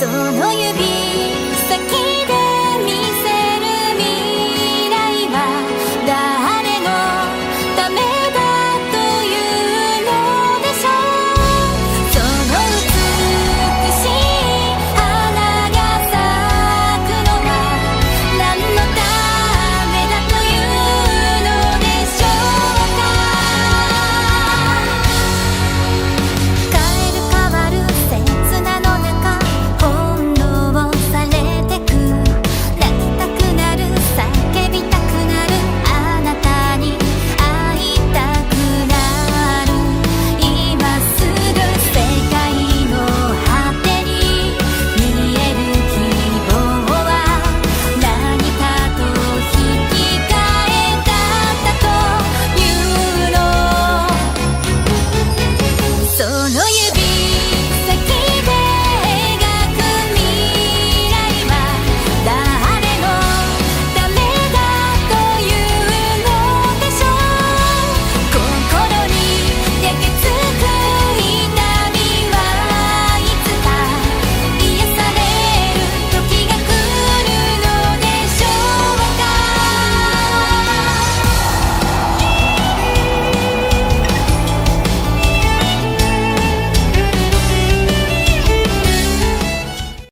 その指